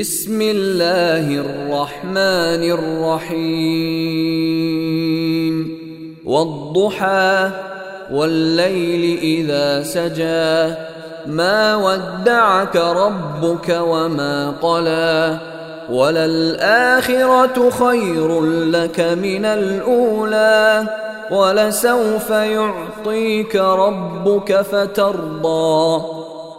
بسم الله الرحمن الرحيم. والضحى والليل إذا سجى. ما ودعك ربك وما قلى. وللآخرة خير لك من الأولى. ولسوف يعطيك ربك فترضى.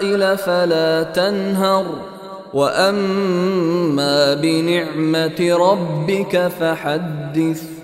السائل فلا تنهر. وأما بنعمة ربك فحدث.